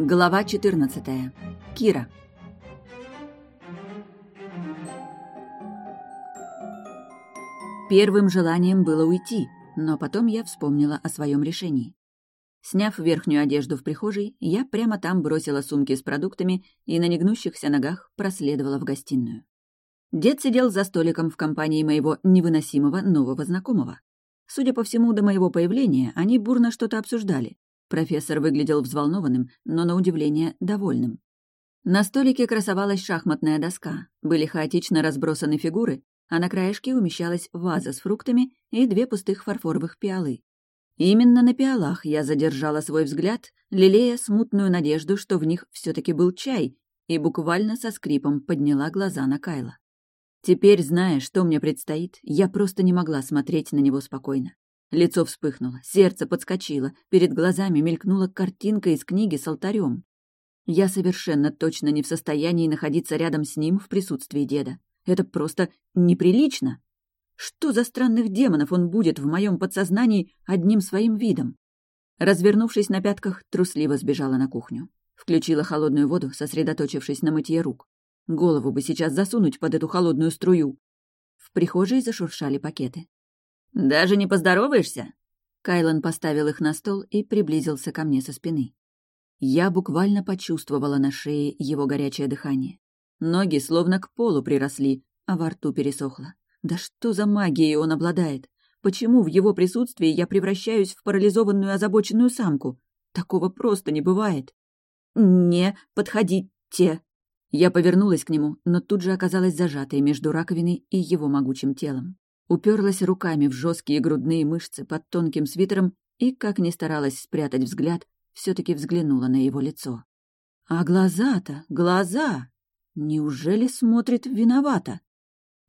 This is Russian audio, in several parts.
Глава 14. Кира. Первым желанием было уйти, но потом я вспомнила о своем решении. Сняв верхнюю одежду в прихожей, я прямо там бросила сумки с продуктами и на негнущихся ногах проследовала в гостиную. Дед сидел за столиком в компании моего невыносимого нового знакомого. Судя по всему, до моего появления они бурно что-то обсуждали, Профессор выглядел взволнованным, но, на удивление, довольным. На столике красовалась шахматная доска, были хаотично разбросаны фигуры, а на краешке умещалась ваза с фруктами и две пустых фарфоровых пиалы. Именно на пиалах я задержала свой взгляд, лелея смутную надежду, что в них все таки был чай, и буквально со скрипом подняла глаза на Кайла. Теперь, зная, что мне предстоит, я просто не могла смотреть на него спокойно. Лицо вспыхнуло, сердце подскочило, перед глазами мелькнула картинка из книги с алтарем. Я совершенно точно не в состоянии находиться рядом с ним в присутствии деда. Это просто неприлично. Что за странных демонов он будет в моем подсознании одним своим видом? Развернувшись на пятках, трусливо сбежала на кухню. Включила холодную воду, сосредоточившись на мытье рук. Голову бы сейчас засунуть под эту холодную струю. В прихожей зашуршали пакеты. «Даже не поздороваешься?» Кайлан поставил их на стол и приблизился ко мне со спины. Я буквально почувствовала на шее его горячее дыхание. Ноги словно к полу приросли, а во рту пересохло. Да что за магией он обладает? Почему в его присутствии я превращаюсь в парализованную озабоченную самку? Такого просто не бывает. «Не подходите!» Я повернулась к нему, но тут же оказалась зажатой между раковиной и его могучим телом уперлась руками в жесткие грудные мышцы под тонким свитером и, как ни старалась спрятать взгляд, все таки взглянула на его лицо. А глаза-то, глаза! Неужели смотрит виновато?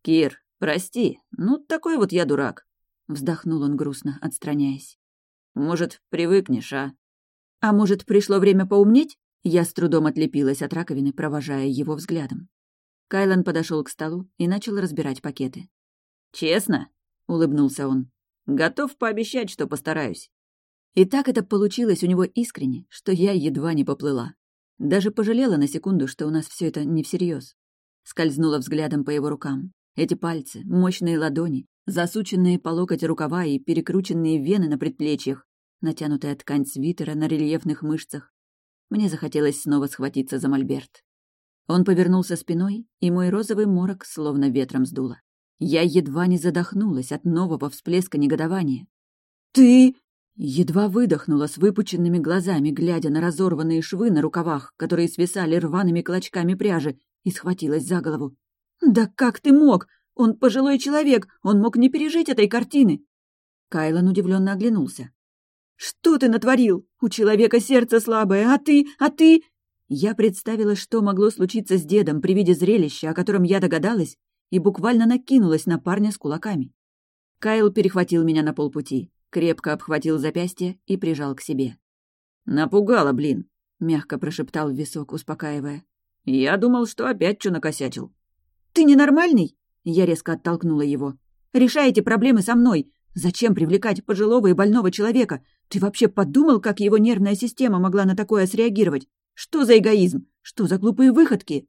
«Кир, прости, ну такой вот я дурак», — вздохнул он грустно, отстраняясь. «Может, привыкнешь, а?» «А может, пришло время поумнеть?» Я с трудом отлепилась от раковины, провожая его взглядом. Кайлан подошел к столу и начал разбирать пакеты. «Честно?» — улыбнулся он. «Готов пообещать, что постараюсь». И так это получилось у него искренне, что я едва не поплыла. Даже пожалела на секунду, что у нас все это не всерьез. Скользнула взглядом по его рукам. Эти пальцы, мощные ладони, засученные по локоть рукава и перекрученные вены на предплечьях, натянутая ткань свитера на рельефных мышцах. Мне захотелось снова схватиться за мольберт. Он повернулся спиной, и мой розовый морок словно ветром сдуло. Я едва не задохнулась от нового всплеска негодования. «Ты...» Едва выдохнула с выпученными глазами, глядя на разорванные швы на рукавах, которые свисали рваными клочками пряжи, и схватилась за голову. «Да как ты мог? Он пожилой человек, он мог не пережить этой картины!» Кайлан удивленно оглянулся. «Что ты натворил? У человека сердце слабое, а ты, а ты...» Я представила, что могло случиться с дедом при виде зрелища, о котором я догадалась, и буквально накинулась на парня с кулаками. Кайл перехватил меня на полпути, крепко обхватил запястье и прижал к себе. «Напугала, блин!» — мягко прошептал в висок, успокаивая. «Я думал, что опять что накосячил». «Ты ненормальный?» — я резко оттолкнула его. «Решаете проблемы со мной. Зачем привлекать пожилого и больного человека? Ты вообще подумал, как его нервная система могла на такое среагировать? Что за эгоизм? Что за глупые выходки?»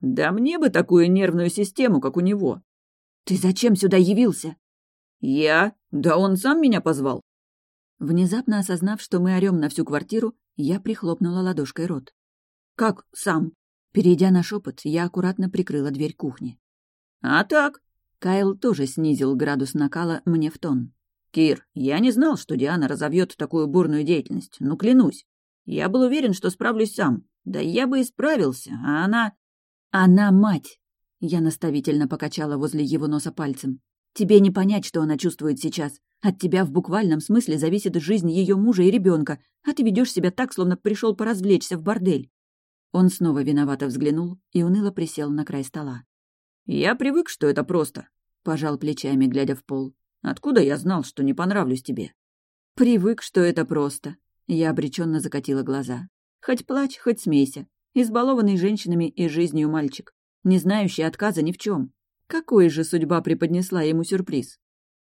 Да мне бы такую нервную систему, как у него. Ты зачем сюда явился? Я? Да он сам меня позвал. Внезапно осознав, что мы орем на всю квартиру, я прихлопнула ладошкой рот. Как сам? Перейдя на шепот, я аккуратно прикрыла дверь кухни. А так? Кайл тоже снизил градус накала мне в тон. «Кир, я не знал, что Диана разовьет такую бурную деятельность, ну клянусь. Я был уверен, что справлюсь сам. Да я бы и справился, а она...» «Она мать!» Я наставительно покачала возле его носа пальцем. «Тебе не понять, что она чувствует сейчас. От тебя в буквальном смысле зависит жизнь ее мужа и ребенка, а ты ведешь себя так, словно пришел поразвлечься в бордель». Он снова виновато взглянул и уныло присел на край стола. «Я привык, что это просто», — пожал плечами, глядя в пол. «Откуда я знал, что не понравлюсь тебе?» «Привык, что это просто», — я обреченно закатила глаза. «Хоть плачь, хоть смейся избалованный женщинами и жизнью мальчик, не знающий отказа ни в чем. Какой же судьба преподнесла ему сюрприз?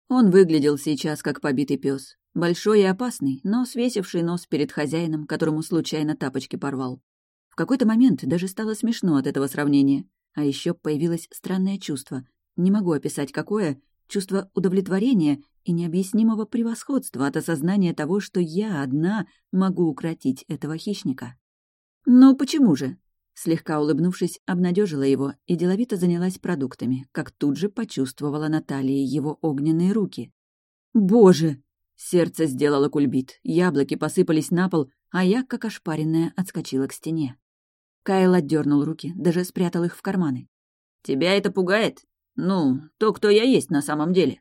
Он выглядел сейчас как побитый пес, большой и опасный, но свесивший нос перед хозяином, которому случайно тапочки порвал. В какой-то момент даже стало смешно от этого сравнения, а еще появилось странное чувство. Не могу описать какое, чувство удовлетворения и необъяснимого превосходства от осознания того, что я одна могу укротить этого хищника. «Ну почему же?» Слегка улыбнувшись, обнадежила его и деловито занялась продуктами, как тут же почувствовала на талии его огненные руки. «Боже!» Сердце сделало кульбит, яблоки посыпались на пол, а я, как ошпаренная, отскочила к стене. Кайл отдернул руки, даже спрятал их в карманы. «Тебя это пугает? Ну, то, кто я есть на самом деле?»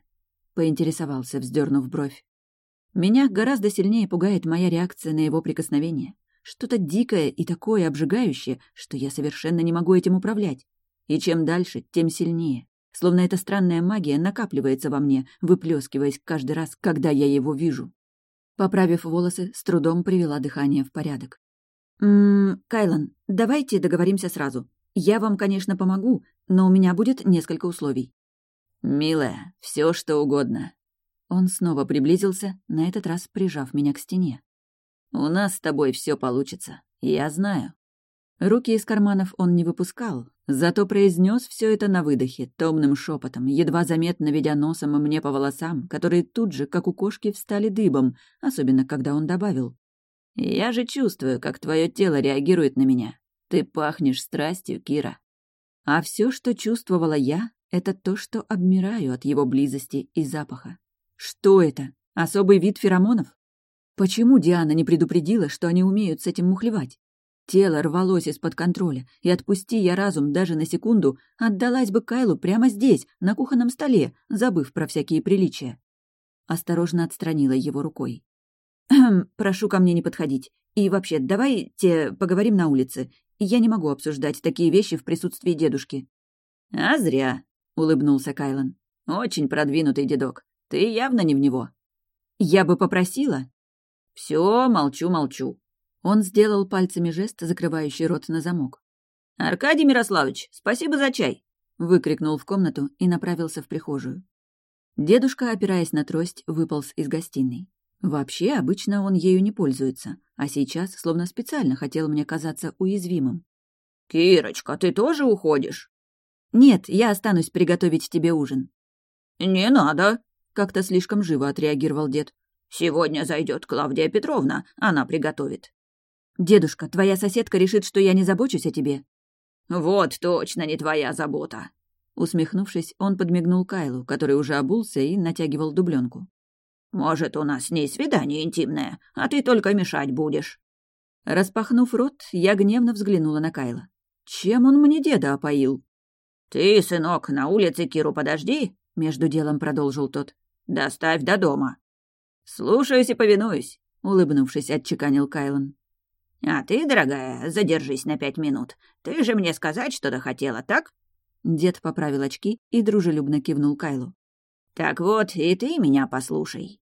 Поинтересовался, вздернув бровь. Меня гораздо сильнее пугает моя реакция на его прикосновение. Что-то дикое и такое обжигающее, что я совершенно не могу этим управлять. И чем дальше, тем сильнее. Словно эта странная магия накапливается во мне, выплескиваясь каждый раз, когда я его вижу. Поправив волосы, с трудом привела дыхание в порядок. «Ммм, Кайлан, давайте договоримся сразу. Я вам, конечно, помогу, но у меня будет несколько условий». «Милая, все что угодно». Он снова приблизился, на этот раз прижав меня к стене. У нас с тобой все получится, я знаю». Руки из карманов он не выпускал, зато произнес все это на выдохе, томным шепотом, едва заметно ведя носом мне по волосам, которые тут же, как у кошки, встали дыбом, особенно когда он добавил. «Я же чувствую, как твое тело реагирует на меня. Ты пахнешь страстью, Кира». А все, что чувствовала я, это то, что обмираю от его близости и запаха. Что это? Особый вид феромонов? Почему Диана не предупредила, что они умеют с этим мухлевать? Тело рвалось из-под контроля, и отпусти я разум даже на секунду, отдалась бы Кайлу прямо здесь, на кухонном столе, забыв про всякие приличия. Осторожно отстранила его рукой. «Прошу ко мне не подходить. И вообще, давайте поговорим на улице. Я не могу обсуждать такие вещи в присутствии дедушки». «А зря», — улыбнулся Кайлан. «Очень продвинутый дедок. Ты явно не в него». «Я бы попросила», все, молчу, молчу. Он сделал пальцами жест, закрывающий рот на замок. «Аркадий Мирославович, спасибо за чай!» выкрикнул в комнату и направился в прихожую. Дедушка, опираясь на трость, выполз из гостиной. Вообще, обычно он ею не пользуется, а сейчас словно специально хотел мне казаться уязвимым. «Кирочка, ты тоже уходишь?» «Нет, я останусь приготовить тебе ужин». «Не надо», — как-то слишком живо отреагировал дед. Сегодня зайдет Клавдия Петровна, она приготовит. Дедушка, твоя соседка решит, что я не забочусь о тебе. Вот точно не твоя забота. Усмехнувшись, он подмигнул Кайлу, который уже обулся и натягивал дубленку. «Может, у нас с ней свидание интимное, а ты только мешать будешь». Распахнув рот, я гневно взглянула на Кайла. «Чем он мне деда опоил?» «Ты, сынок, на улице Киру подожди», — между делом продолжил тот. «Доставь до дома». «Слушаюсь и повинуюсь», — улыбнувшись, отчеканил Кайлан. «А ты, дорогая, задержись на пять минут. Ты же мне сказать что-то хотела, так?» Дед поправил очки и дружелюбно кивнул Кайлу. «Так вот, и ты меня послушай.